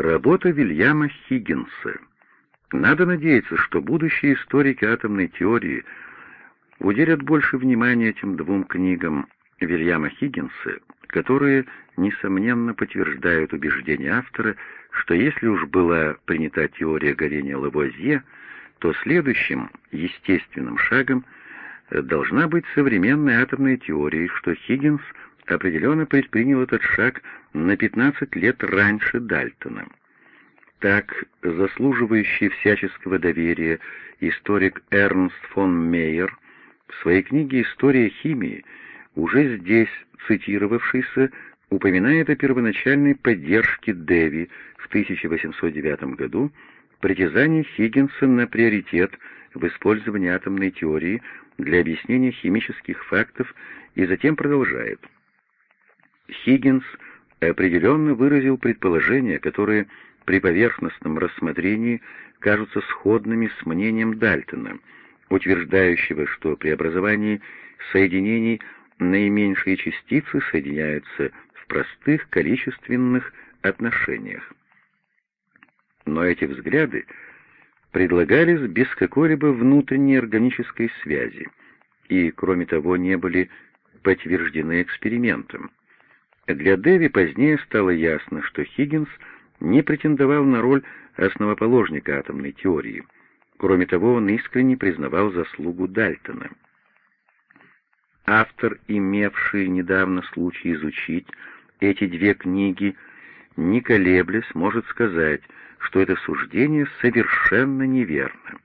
Работа Вильяма Хиггинса. Надо надеяться, что будущие историки атомной теории уделят больше внимания этим двум книгам Вильяма Хиггинса, которые, несомненно, подтверждают убеждение автора, что если уж была принята теория горения Лавуазье, то следующим естественным шагом должна быть современная атомная теория, что Хиггинс определенно предпринял этот шаг на 15 лет раньше Дальтона. Так, заслуживающий всяческого доверия историк Эрнст фон Мейер в своей книге «История химии», уже здесь цитировавшийся, упоминает о первоначальной поддержке Дэви в 1809 году притязание Хиггинса на приоритет в использовании атомной теории для объяснения химических фактов и затем продолжает. Хиггинс определенно выразил предположения, которые при поверхностном рассмотрении кажутся сходными с мнением Дальтона, утверждающего, что при образовании соединений наименьшие частицы соединяются в простых количественных отношениях. Но эти взгляды предлагались без какой-либо внутренней органической связи и, кроме того, не были подтверждены экспериментом. Для Дэви позднее стало ясно, что Хиггинс не претендовал на роль основоположника атомной теории. Кроме того, он искренне признавал заслугу Дальтона. Автор, имевший недавно случай изучить эти две книги, не колеблясь, может сказать, что это суждение совершенно неверно.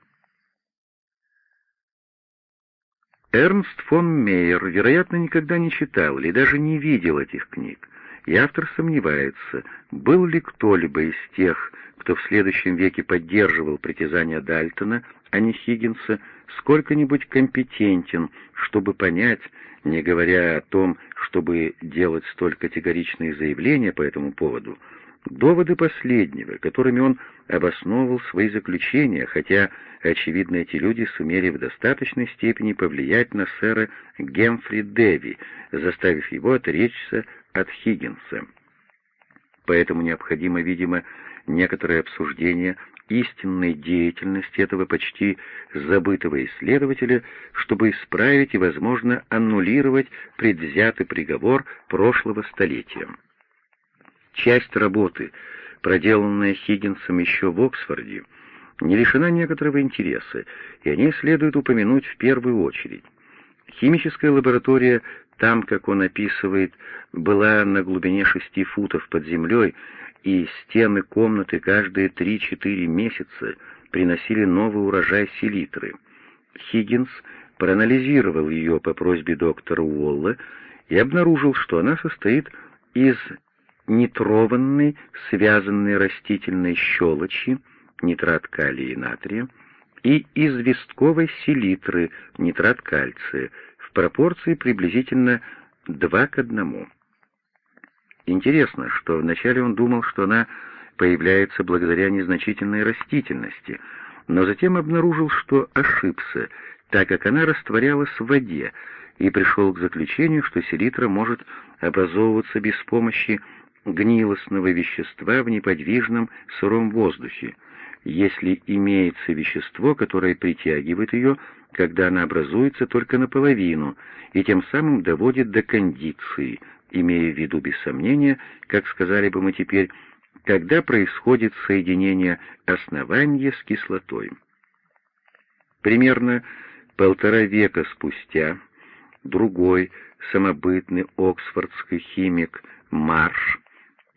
Эрнст фон Мейер, вероятно, никогда не читал или даже не видел этих книг, и автор сомневается, был ли кто-либо из тех, кто в следующем веке поддерживал притязания Дальтона, а не Хиггинса, сколько-нибудь компетентен, чтобы понять, не говоря о том, чтобы делать столь категоричные заявления по этому поводу, доводы последнего, которыми он обосновывал свои заключения, хотя, очевидно, эти люди сумели в достаточной степени повлиять на сэра Гемфри Дэви, заставив его отречься от Хиггинса. Поэтому необходимо, видимо, некоторое обсуждение истинной деятельности этого почти забытого исследователя, чтобы исправить и, возможно, аннулировать предвзятый приговор прошлого столетия. Часть работы, проделанная Хиггинсом еще в Оксфорде, не лишена некоторого интереса, и о ней следует упомянуть в первую очередь. Химическая лаборатория, там, как он описывает, была на глубине шести футов под землей, и стены комнаты каждые три-четыре месяца приносили новый урожай селитры. Хиггинс проанализировал ее по просьбе доктора Уолла и обнаружил, что она состоит из нитрованной, связанной растительной щелочи, нитрат калия и натрия, и известковой селитры, нитрат кальция, в пропорции приблизительно 2 к 1. Интересно, что вначале он думал, что она появляется благодаря незначительной растительности, но затем обнаружил, что ошибся, так как она растворялась в воде, и пришел к заключению, что селитра может образовываться без помощи гнилостного вещества в неподвижном сыром воздухе, если имеется вещество, которое притягивает ее, когда она образуется только наполовину, и тем самым доводит до кондиции, имея в виду, без сомнения, как сказали бы мы теперь, когда происходит соединение основания с кислотой. Примерно полтора века спустя другой самобытный оксфордский химик Марш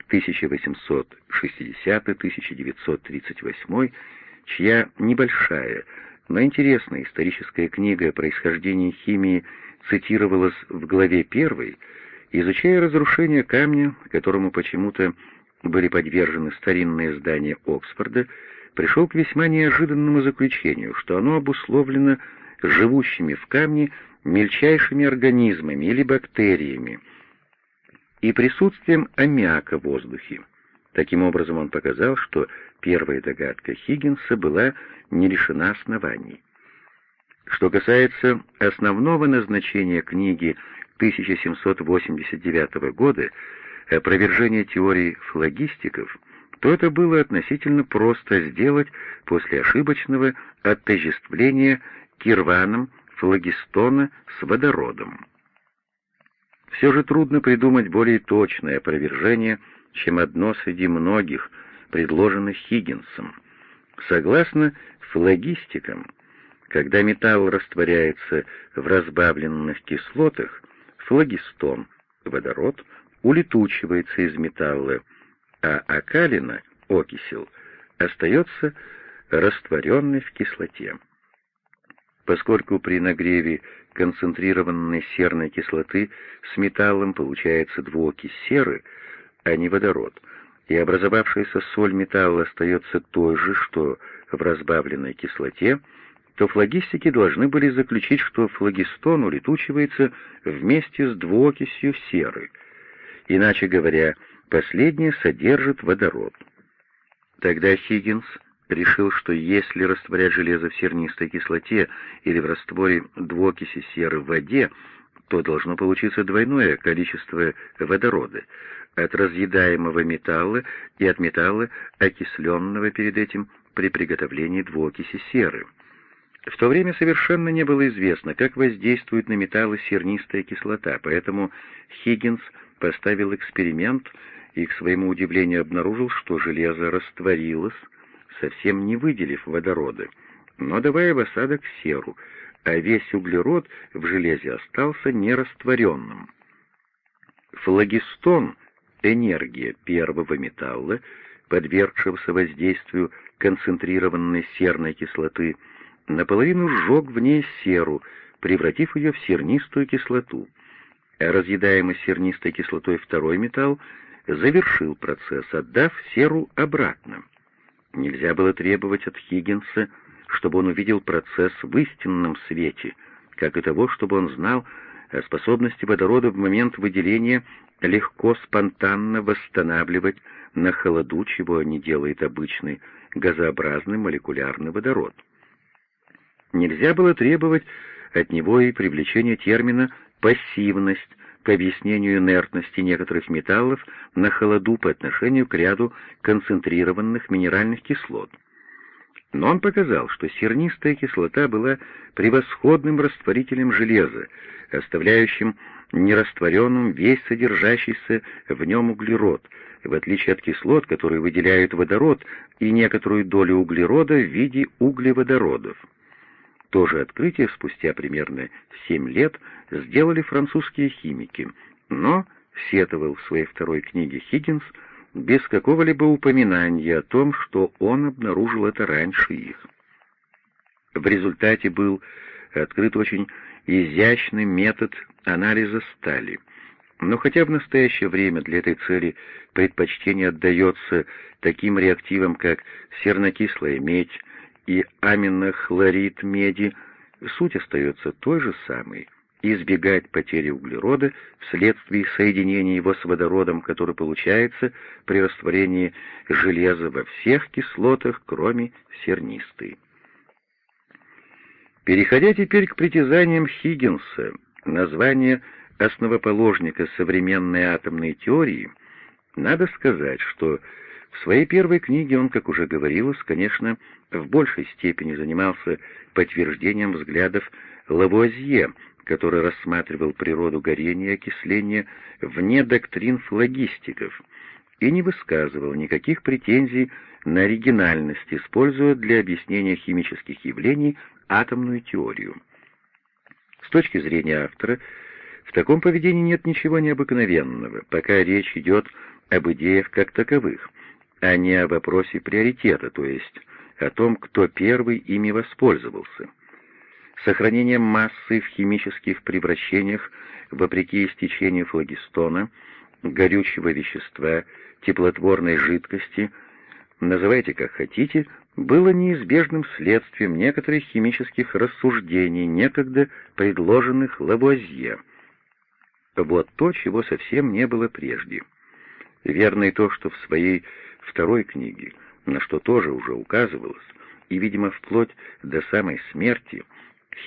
1860-1938, чья небольшая, но интересная историческая книга о происхождении химии цитировалась в главе первой, изучая разрушение камня, которому почему-то были подвержены старинные здания Оксфорда, пришел к весьма неожиданному заключению, что оно обусловлено живущими в камне мельчайшими организмами или бактериями, и присутствием аммиака в воздухе. Таким образом, он показал, что первая догадка Хиггинса была не лишена оснований. Что касается основного назначения книги 1789 года «Опровержение теории флагистиков», то это было относительно просто сделать после ошибочного отождествления кирваном флагистона с водородом. Все же трудно придумать более точное опровержение, чем одно среди многих, предложенных Хиггинсом. Согласно флагистикам, когда металл растворяется в разбавленных кислотах, флагистон, водород, улетучивается из металла, а окалина, окисел, остается растворенной в кислоте. Поскольку при нагреве концентрированной серной кислоты с металлом получается двуокись серы, а не водород, и образовавшаяся соль металла остается той же, что в разбавленной кислоте, то флагистики должны были заключить, что флагистон улетучивается вместе с двуокисью серы. Иначе говоря, последнее содержит водород. Тогда Хиггинс решил, что если растворять железо в сернистой кислоте или в растворе двуокиси серы в воде, то должно получиться двойное количество водорода от разъедаемого металла и от металла, окисленного перед этим при приготовлении двуокиси серы. В то время совершенно не было известно, как воздействует на металлы сернистая кислота, поэтому Хиггинс поставил эксперимент и, к своему удивлению, обнаружил, что железо растворилось, совсем не выделив водорода, но давая в осадок серу, а весь углерод в железе остался нерастворенным. Флагистон — энергия первого металла, подвергшегося воздействию концентрированной серной кислоты, наполовину сжег в ней серу, превратив ее в сернистую кислоту. А разъедаемый сернистой кислотой второй металл завершил процесс, отдав серу обратно. Нельзя было требовать от Хиггинса, чтобы он увидел процесс в истинном свете, как и того, чтобы он знал о способности водорода в момент выделения легко спонтанно восстанавливать на холоду, чего не делает обычный газообразный молекулярный водород. Нельзя было требовать от него и привлечения термина «пассивность», к объяснению инертности некоторых металлов на холоду по отношению к ряду концентрированных минеральных кислот. Но он показал, что сернистая кислота была превосходным растворителем железа, оставляющим нерастворенным весь содержащийся в нем углерод, в отличие от кислот, которые выделяют водород и некоторую долю углерода в виде углеводородов. То же открытие спустя примерно семь лет сделали французские химики, но, сетовал в своей второй книге Хиггинс, без какого-либо упоминания о том, что он обнаружил это раньше их. В результате был открыт очень изящный метод анализа стали. Но хотя в настоящее время для этой цели предпочтение отдается таким реактивам, как сернокислая медь, и аминохлорид меди, суть остается той же самой — избегать потери углерода вследствие соединения его с водородом, который получается при растворении железа во всех кислотах, кроме сернистой. Переходя теперь к притязаниям Хиггинса, название основоположника современной атомной теории, надо сказать, что в своей первой книге он, как уже говорилось, конечно, в большей степени занимался подтверждением взглядов Лавуазье, который рассматривал природу горения и окисления вне доктрин флагистиков и не высказывал никаких претензий на оригинальность, используя для объяснения химических явлений атомную теорию. С точки зрения автора, в таком поведении нет ничего необыкновенного, пока речь идет об идеях как таковых, а не о вопросе приоритета, то есть о том, кто первый ими воспользовался. Сохранение массы в химических превращениях вопреки истечению флагистона, горючего вещества, теплотворной жидкости, называйте как хотите, было неизбежным следствием некоторых химических рассуждений, некогда предложенных Лавуазье. Вот то, чего совсем не было прежде. Верно и то, что в своей второй книге на что тоже уже указывалось, и, видимо, вплоть до самой смерти,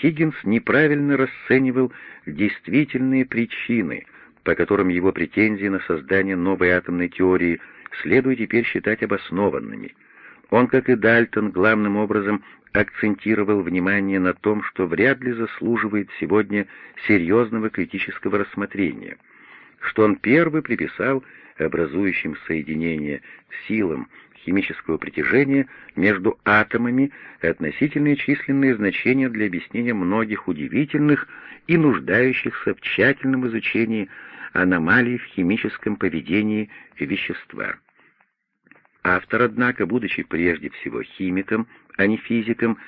Хиггинс неправильно расценивал действительные причины, по которым его претензии на создание новой атомной теории следует теперь считать обоснованными. Он, как и Дальтон, главным образом акцентировал внимание на том, что вряд ли заслуживает сегодня серьезного критического рассмотрения, что он первый приписал образующим соединение силам химического притяжения между атомами относительные численные значения для объяснения многих удивительных и нуждающихся в тщательном изучении аномалий в химическом поведении вещества. Автор, однако, будучи прежде всего химиком, а не физиком,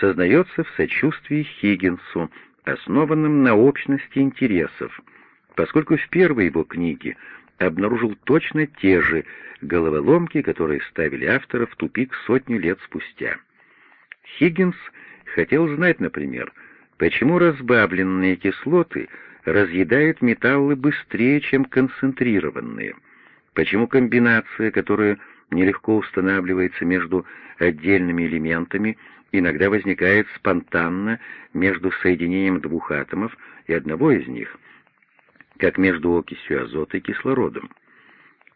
сознается в сочувствии Хиггинсу, основанном на общности интересов, поскольку в первой его книге обнаружил точно те же головоломки, которые ставили автора в тупик сотню лет спустя. Хиггинс хотел знать, например, почему разбавленные кислоты разъедают металлы быстрее, чем концентрированные, почему комбинация, которая нелегко устанавливается между отдельными элементами, иногда возникает спонтанно между соединением двух атомов и одного из них, как между окисью азота и кислородом.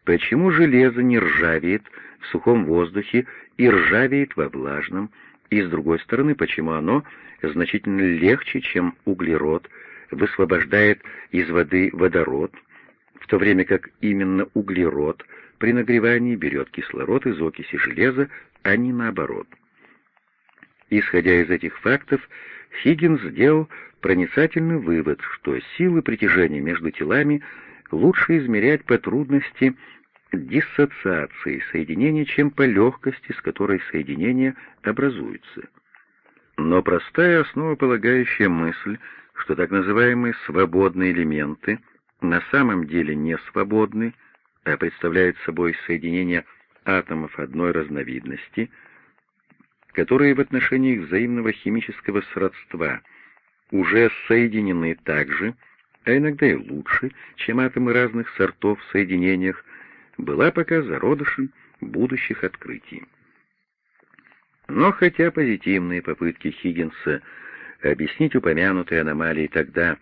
Почему железо не ржавеет в сухом воздухе и ржавеет во влажном, и, с другой стороны, почему оно значительно легче, чем углерод, высвобождает из воды водород, в то время как именно углерод при нагревании берет кислород из окиси железа, а не наоборот. Исходя из этих фактов, Хиггинс сделал проницательный вывод, что силы притяжения между телами лучше измерять по трудности диссоциации соединения, чем по легкости, с которой соединения образуются. Но простая основополагающая мысль, что так называемые свободные элементы на самом деле не свободны, а представляют собой соединение атомов одной разновидности, которые в отношении их взаимного химического сродства уже соединены так же, а иногда и лучше, чем атомы разных сортов в соединениях, была пока зародышем будущих открытий. Но хотя позитивные попытки Хиггинса объяснить упомянутые аномалии тогда,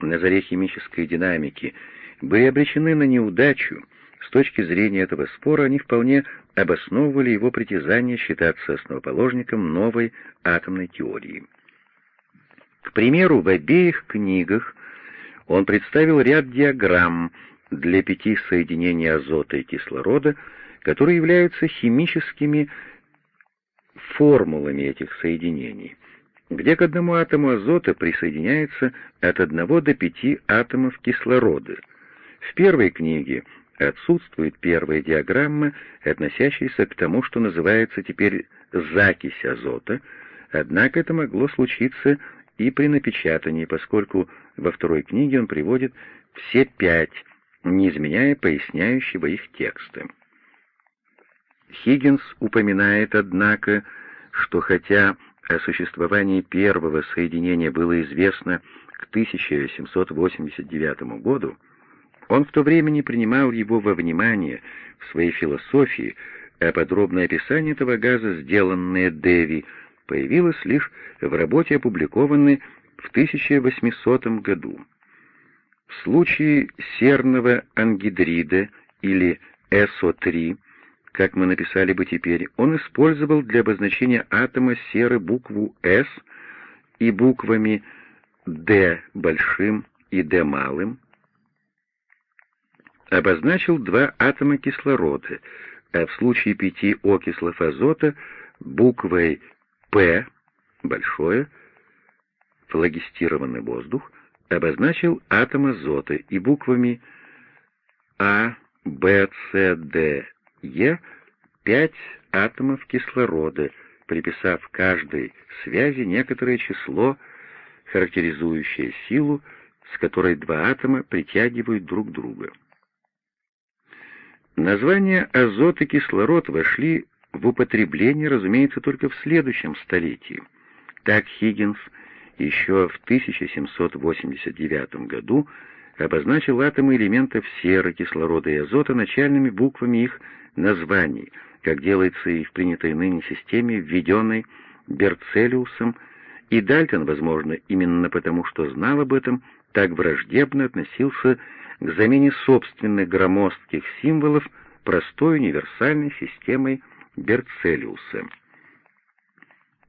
на заре химической динамики, были обречены на неудачу, с точки зрения этого спора они вполне обосновывали его притязание считаться основоположником новой атомной теории. Примеру, в обеих книгах он представил ряд диаграмм для пяти соединений азота и кислорода, которые являются химическими формулами этих соединений, где к одному атому азота присоединяется от одного до пяти атомов кислорода. В первой книге отсутствует первая диаграмма, относящаяся к тому, что называется теперь закись азота, однако это могло случиться и при напечатании, поскольку во второй книге он приводит все пять, не изменяя поясняющего их текста. Хиггинс упоминает, однако, что хотя о существовании первого соединения было известно к 1789 году, он в то время не принимал его во внимание в своей философии, а подробное описание этого газа, сделанное Деви, появилось лишь в работе, опубликованной в 1800 году. В случае серного ангидрида или СО3, как мы написали бы теперь, он использовал для обозначения атома серы букву «С» и буквами «Д» большим и «Д» малым, обозначил два атома кислорода, а в случае пяти окислов азота буквой «П» большое, флагистированный воздух, обозначил атом азота и буквами А, Б, С, Д, Е пять атомов кислорода, приписав каждой связи некоторое число, характеризующее силу, с которой два атома притягивают друг друга. Названия азот и кислород вошли в употребление, разумеется, только в следующем столетии. Так Хиггинс еще в 1789 году обозначил атомы элементов серы, кислорода и азота начальными буквами их названий, как делается и в принятой ныне системе, введенной Берцелиусом, и Дальтон, возможно, именно потому, что знал об этом, так враждебно относился к замене собственных громоздких символов простой универсальной системой Берцелиуса.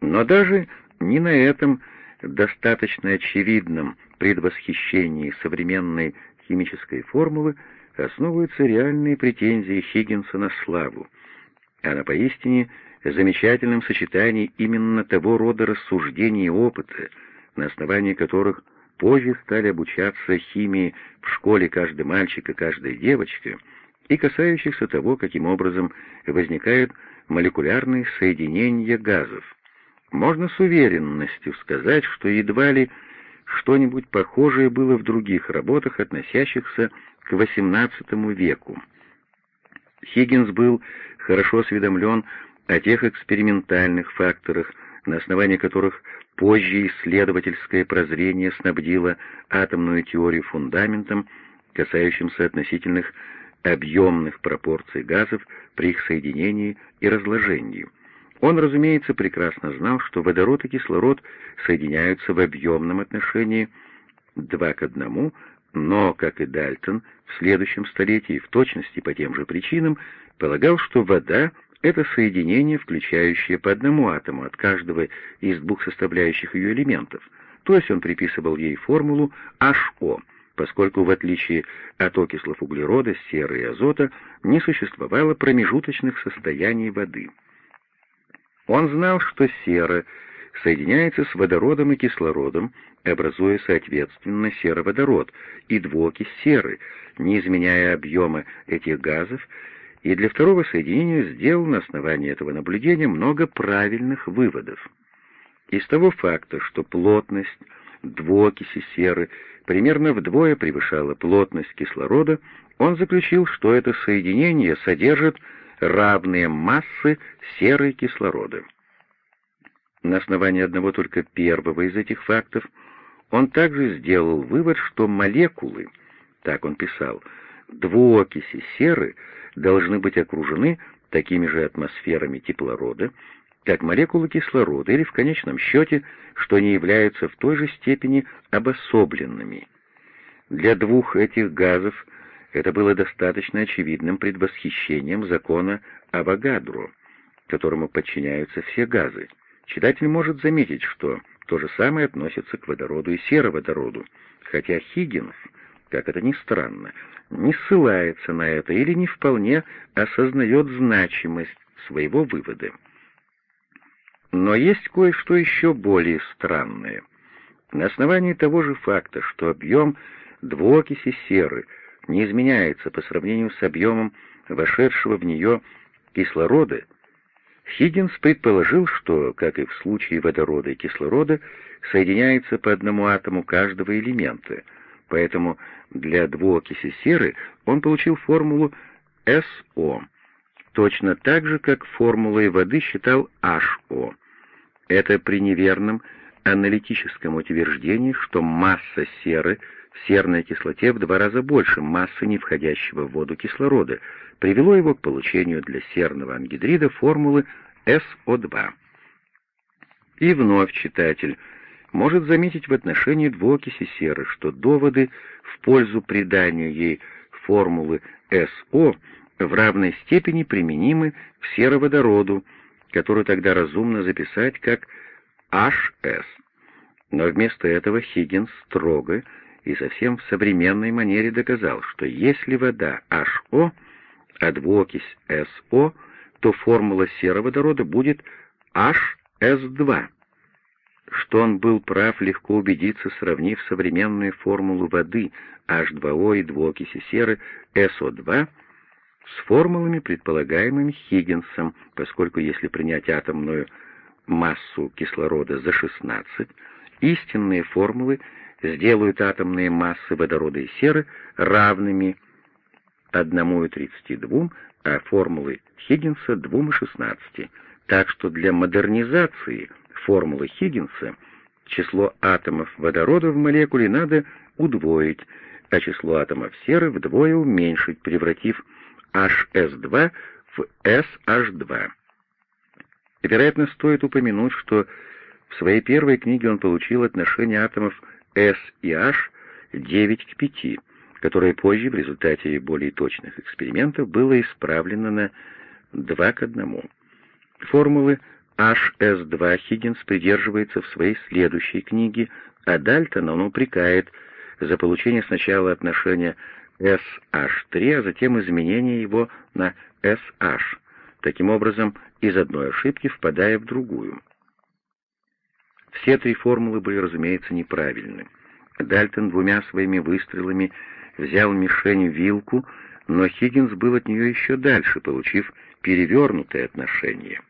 Но даже не на этом достаточно очевидном предвосхищении современной химической формулы основываются реальные претензии Хиггинса на славу, а на поистине замечательном сочетании именно того рода рассуждений и опыта, на основании которых позже стали обучаться химии в школе каждый мальчик и каждая девочка, и касающихся того, каким образом возникают молекулярные соединения газов. Можно с уверенностью сказать, что едва ли что-нибудь похожее было в других работах, относящихся к XVIII веку. Хиггинс был хорошо осведомлен о тех экспериментальных факторах, на основании которых позже исследовательское прозрение снабдило атомную теорию фундаментом, касающимся относительных объемных пропорций газов при их соединении и разложении. Он, разумеется, прекрасно знал, что водород и кислород соединяются в объемном отношении два к одному, но, как и Дальтон, в следующем столетии в точности по тем же причинам полагал, что вода — это соединение, включающее по одному атому от каждого из двух составляющих ее элементов, то есть он приписывал ей формулу HO, поскольку в отличие от окислов углерода, серы и азота не существовало промежуточных состояний воды. Он знал, что сера соединяется с водородом и кислородом, образуя соответственно сероводород и двуокись серы, не изменяя объема этих газов, и для второго соединения сделал на основании этого наблюдения много правильных выводов. Из того факта, что плотность двуокиси серы примерно вдвое превышала плотность кислорода, он заключил, что это соединение содержит равные массы серы и кислорода. На основании одного только первого из этих фактов он также сделал вывод, что молекулы, так он писал, двуокиси серы должны быть окружены такими же атмосферами кислорода, как молекулы кислорода, или в конечном счете, что они являются в той же степени обособленными. Для двух этих газов это было достаточно очевидным предвосхищением закона Авогадро, которому подчиняются все газы. Читатель может заметить, что то же самое относится к водороду и сероводороду, хотя Хиггинс, как это ни странно, не ссылается на это или не вполне осознает значимость своего вывода. Но есть кое-что еще более странное. На основании того же факта, что объем двуокиси серы — не изменяется по сравнению с объемом вошедшего в нее кислорода, Хиггинс предположил, что, как и в случае водорода и кислорода, соединяется по одному атому каждого элемента, поэтому для двуокиси серы он получил формулу СО, точно так же, как формулой воды считал HO. Это при неверном аналитическом утверждении, что масса серы — в серной кислоте в два раза больше массы не входящего в воду кислорода, привело его к получению для серного ангидрида формулы СО2. И вновь читатель может заметить в отношении двуокиси серы, что доводы в пользу придания ей формулы СО в равной степени применимы к сероводороду, которую тогда разумно записать как HS. Но вместо этого Хиггинс строго и совсем в современной манере доказал, что если вода HO, а двуокись SO, то формула сероводорода будет HS2. Что он был прав, легко убедиться, сравнив современную формулу воды H2O и двуокиси серы SO2 с формулами, предполагаемыми Хиггинсом, поскольку если принять атомную массу кислорода за 16, истинные формулы сделают атомные массы водорода и серы равными 1,32, а формулы Хиггинса 2,16. Так что для модернизации формулы Хиггинса число атомов водорода в молекуле надо удвоить, а число атомов серы вдвое уменьшить, превратив HS2 в SH2. Вероятно, стоит упомянуть, что в своей первой книге он получил отношение атомов S и H 9 к 5, которое позже в результате более точных экспериментов было исправлено на 2 к 1. Формулы HS2 Хиггинс придерживается в своей следующей книге, а Дальтон он упрекает за получение сначала отношения SH3, а затем изменение его на SH, таким образом из одной ошибки впадая в другую. Все три формулы были, разумеется, неправильны. Дальтон двумя своими выстрелами взял мишень вилку, но Хиггинс был от нее еще дальше, получив перевернутое отношение.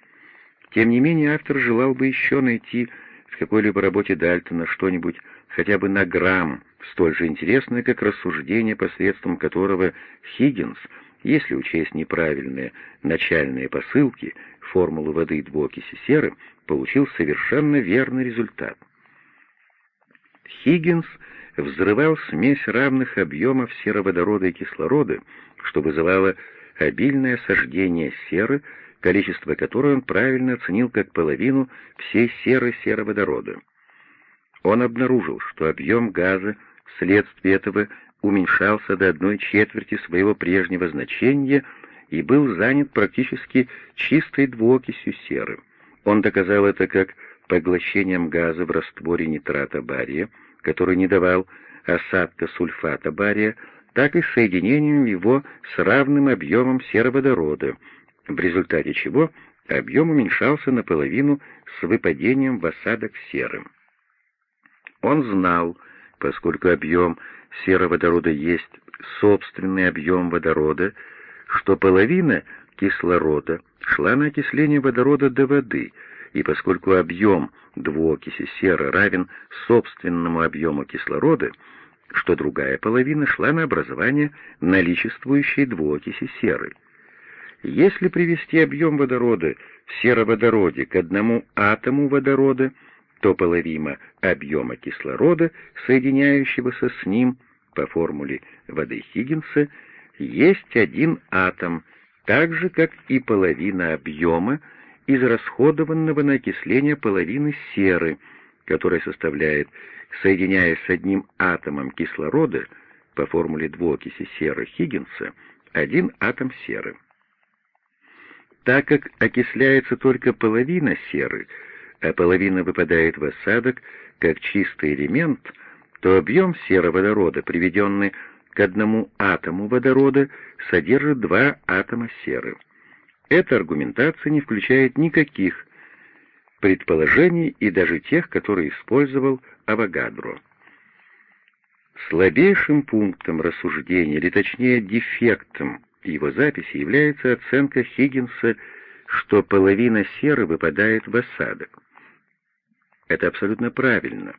Тем не менее, автор желал бы еще найти в какой-либо работе Дальтона что-нибудь хотя бы на грамм, столь же интересное, как рассуждение, посредством которого Хиггинс, если учесть неправильные начальные посылки, формулу воды двуокиси серы, получил совершенно верный результат. Хиггинс взрывал смесь равных объемов сероводорода и кислорода, что вызывало обильное сождение серы, количество которой он правильно оценил как половину всей серы сероводорода. Он обнаружил, что объем газа вследствие этого уменьшался до одной четверти своего прежнего значения и был занят практически чистой двуокисью серы. Он доказал это как поглощением газа в растворе нитрата бария, который не давал осадка сульфата бария, так и соединением его с равным объемом сероводорода, в результате чего объем уменьшался наполовину с выпадением в осадок серы. Он знал, поскольку объем сероводорода есть собственный объем водорода, что половина кислорода шла на окисление водорода до воды, и поскольку объем двуокиси серы равен собственному объему кислорода, что другая половина шла на образование наличествующей двуокиси серы. Если привести объем водорода в сероводороде к одному атому водорода, то половина объема кислорода, соединяющегося с ним по формуле воды Хиггинса, есть один атом, так же, как и половина объема, израсходованного на окисление половины серы, которая составляет, соединяясь с одним атомом кислорода по формуле двуокиси серы Хиггинса, один атом серы. Так как окисляется только половина серы, а половина выпадает в осадок как чистый элемент, то объем сероводорода, приведенный к одному атому водорода, содержит два атома серы. Эта аргументация не включает никаких предположений и даже тех, которые использовал Авогадро. Слабейшим пунктом рассуждения, или точнее дефектом его записи является оценка Хиггинса, что половина серы выпадает в осадок. Это абсолютно правильно,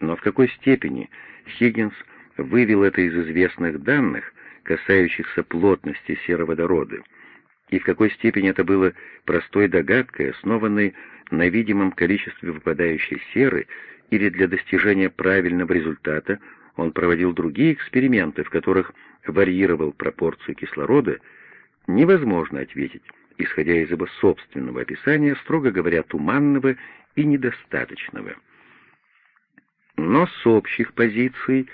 но в какой степени Хиггинс вывел это из известных данных, касающихся плотности сероводорода, и в какой степени это было простой догадкой, основанной на видимом количестве выпадающей серы, или для достижения правильного результата он проводил другие эксперименты, в которых варьировал пропорцию кислорода, невозможно ответить, исходя из его собственного описания, строго говоря, туманного и недостаточного. Но с общих позиций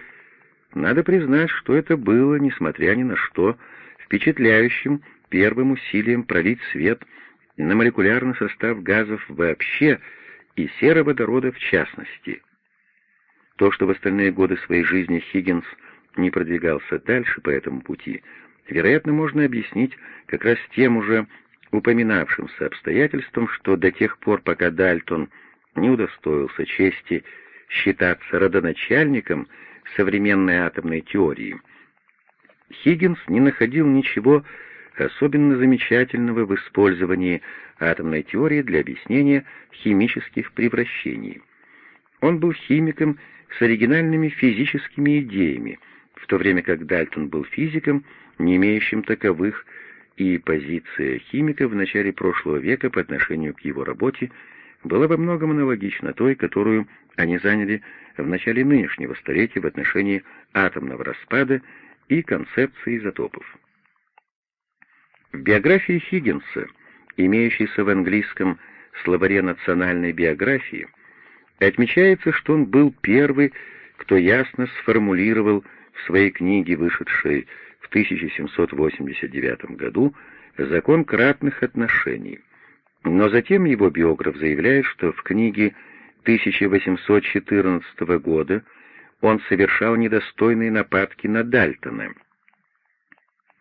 надо признать, что это было, несмотря ни на что, впечатляющим первым усилием пролить свет на молекулярный состав газов вообще и сероводорода в частности. То, что в остальные годы своей жизни Хиггинс не продвигался дальше по этому пути, вероятно, можно объяснить как раз тем уже упоминавшимся обстоятельством, что до тех пор, пока Дальтон не удостоился чести считаться родоначальником современной атомной теории, Хиггинс не находил ничего особенно замечательного в использовании атомной теории для объяснения химических превращений. Он был химиком с оригинальными физическими идеями, в то время как Дальтон был физиком, не имеющим таковых, и позиция химика в начале прошлого века по отношению к его работе была во многом аналогична той, которую они заняли в начале нынешнего столетия в отношении атомного распада и концепции изотопов. В биографии Хиггинса, имеющейся в английском словаре национальной биографии, отмечается, что он был первый, кто ясно сформулировал своей книге, вышедшей в 1789 году, «Закон кратных отношений». Но затем его биограф заявляет, что в книге 1814 года он совершал недостойные нападки на Дальтона.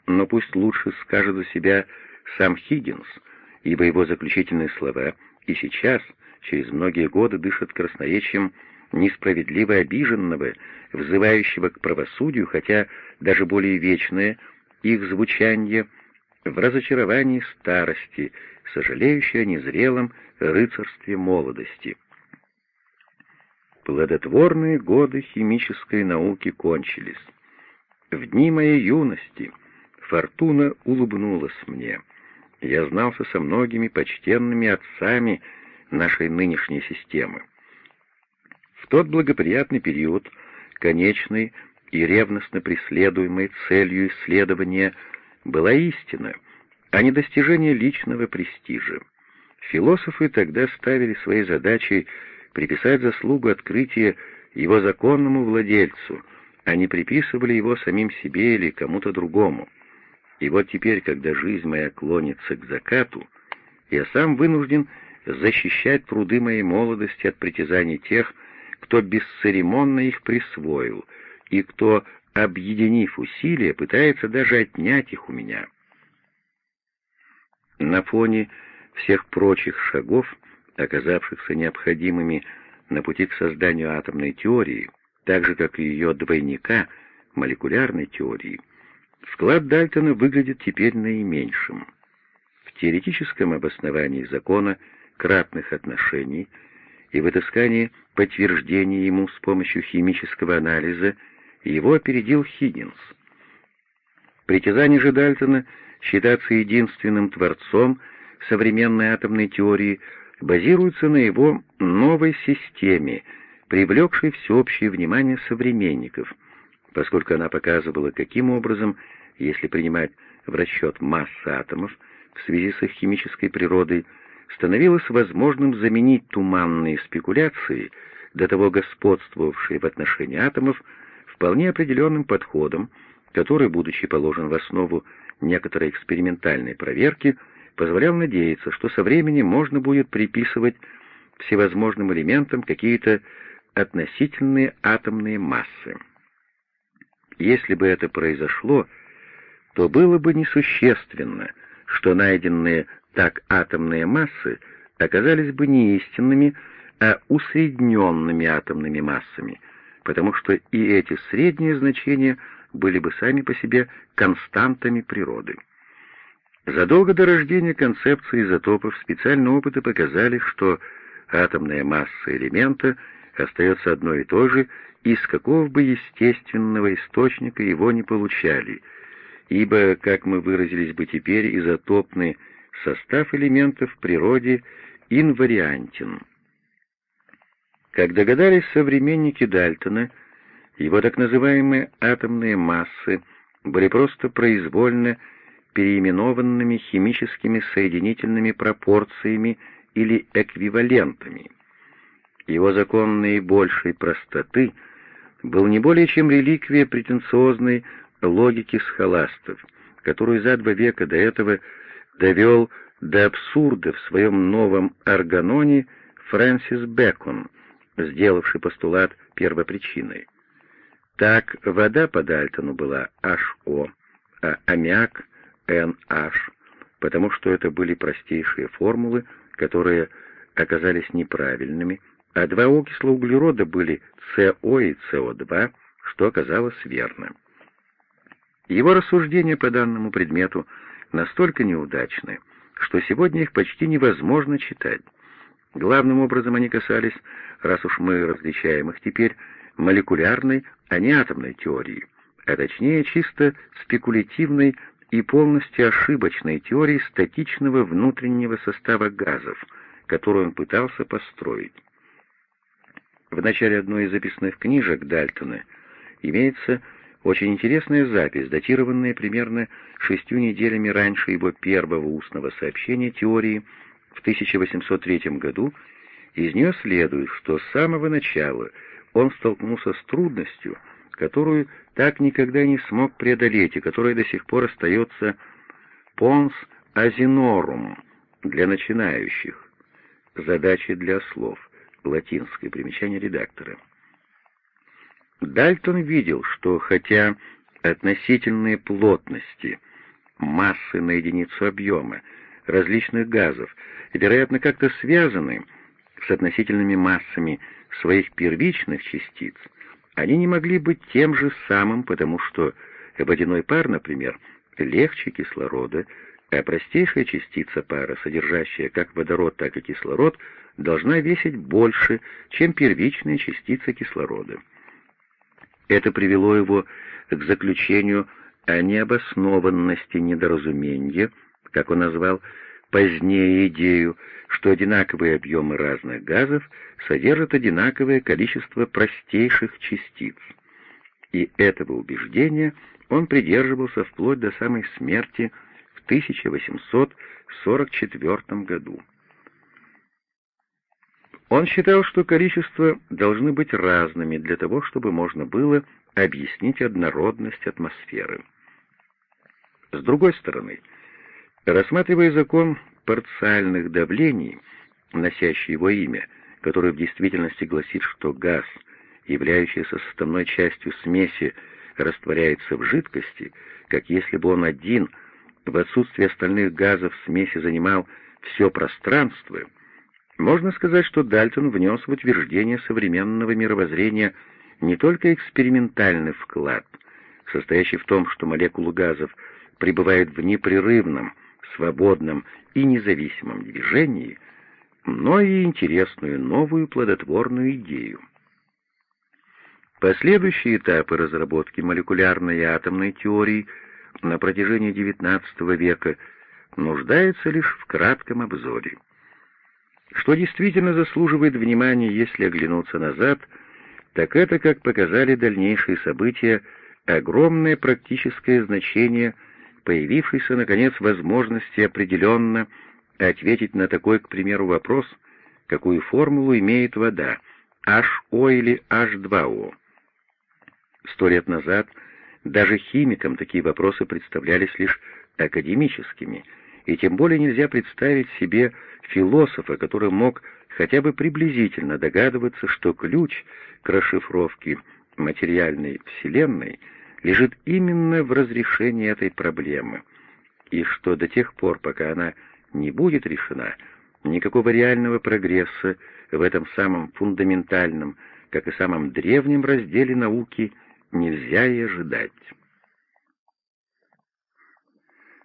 Но пусть лучше скажет за себя сам Хиггинс, ибо его заключительные слова и сейчас, через многие годы, дышат красноречием несправедливо обиженного, взывающего к правосудию, хотя даже более вечное их звучание в разочаровании старости, сожалеющее о незрелом рыцарстве молодости. Плодотворные годы химической науки кончились. В дни моей юности фортуна улыбнулась мне. Я знался со многими почтенными отцами нашей нынешней системы. Тот благоприятный период, конечной и ревностно преследуемой целью исследования была истина, а не достижение личного престижа. Философы тогда ставили своей задачей приписать заслугу открытия его законному владельцу, а не приписывали его самим себе или кому-то другому. И вот теперь, когда жизнь моя клонится к закату, я сам вынужден защищать труды моей молодости от притязаний тех, кто бесцеремонно их присвоил, и кто, объединив усилия, пытается даже отнять их у меня. На фоне всех прочих шагов, оказавшихся необходимыми на пути к созданию атомной теории, так же, как и ее двойника, молекулярной теории, вклад Дальтона выглядит теперь наименьшим. В теоретическом обосновании закона кратных отношений и в отыскании подтверждения ему с помощью химического анализа его опередил Хиггинс. Притязание же Дальтона считаться единственным творцом современной атомной теории базируется на его новой системе, привлекшей всеобщее внимание современников, поскольку она показывала, каким образом, если принимать в расчет массы атомов в связи с их химической природой, становилось возможным заменить туманные спекуляции, до того господствовавшие в отношении атомов, вполне определенным подходом, который, будучи положен в основу некоторой экспериментальной проверки, позволял надеяться, что со временем можно будет приписывать всевозможным элементам какие-то относительные атомные массы. Если бы это произошло, то было бы несущественно, что найденные так атомные массы оказались бы не истинными, а усредненными атомными массами, потому что и эти средние значения были бы сами по себе константами природы. Задолго до рождения концепции изотопов специальные опыты показали, что атомная масса элемента остается одной и той же, из какого бы естественного источника его не получали, ибо, как мы выразились бы теперь, изотопный состав элементов в природе инвариантен. Как догадались современники Дальтона, его так называемые атомные массы были просто произвольно переименованными химическими соединительными пропорциями или эквивалентами. Его закон наибольшей простоты был не более чем реликвия претенциозной логики схоластов, которую за два века до этого довел до абсурда в своем новом органоне Фрэнсис Бэкон, сделавший постулат первопричиной. Так вода по Дальтону была HO, а аммиак — NH, потому что это были простейшие формулы, которые оказались неправильными, а два окисла углерода были СО и СО2, что оказалось верным. Его рассуждения по данному предмету настолько неудачны, что сегодня их почти невозможно читать. Главным образом они касались, раз уж мы различаем их теперь, молекулярной, а не атомной теории, а точнее чисто спекулятивной и полностью ошибочной теории статичного внутреннего состава газов, которую он пытался построить. В начале одной из записных книжек Дальтона имеется очень интересная запись, датированная примерно шестью неделями раньше его первого устного сообщения теории в 1803 году. Из нее следует, что с самого начала он столкнулся с трудностью, которую так никогда не смог преодолеть и которая до сих пор остается «понс азинорум» для начинающих, задачи для слов, латинское примечание редактора. Дальтон видел, что хотя относительные плотности, массы на единицу объема различных газов, вероятно, как-то связаны с относительными массами своих первичных частиц, они не могли быть тем же самым, потому что водяной пар, например, легче кислорода, а простейшая частица пара, содержащая как водород, так и кислород, должна весить больше, чем первичная частица кислорода. Это привело его к заключению о необоснованности недоразумения, как он назвал позднее идею, что одинаковые объемы разных газов содержат одинаковое количество простейших частиц. И этого убеждения он придерживался вплоть до самой смерти в 1844 году. Он считал, что количества должны быть разными для того, чтобы можно было объяснить однородность атмосферы. С другой стороны, рассматривая закон парциальных давлений, носящий его имя, который в действительности гласит, что газ, являющийся составной частью смеси, растворяется в жидкости, как если бы он один, в отсутствие остальных газов смеси занимал все пространство — можно сказать, что Дальтон внес в утверждение современного мировоззрения не только экспериментальный вклад, состоящий в том, что молекулы газов пребывают в непрерывном, свободном и независимом движении, но и интересную новую плодотворную идею. Последующие этапы разработки молекулярной и атомной теории на протяжении XIX века нуждаются лишь в кратком обзоре. Что действительно заслуживает внимания, если оглянуться назад, так это, как показали дальнейшие события, огромное практическое значение появившейся, наконец, возможности определенно ответить на такой, к примеру, вопрос, какую формулу имеет вода, HO или H2O. Сто лет назад даже химикам такие вопросы представлялись лишь академическими, и тем более нельзя представить себе философа, который мог хотя бы приблизительно догадываться, что ключ к расшифровке материальной Вселенной лежит именно в разрешении этой проблемы, и что до тех пор, пока она не будет решена, никакого реального прогресса в этом самом фундаментальном, как и самом древнем разделе науки нельзя и ожидать.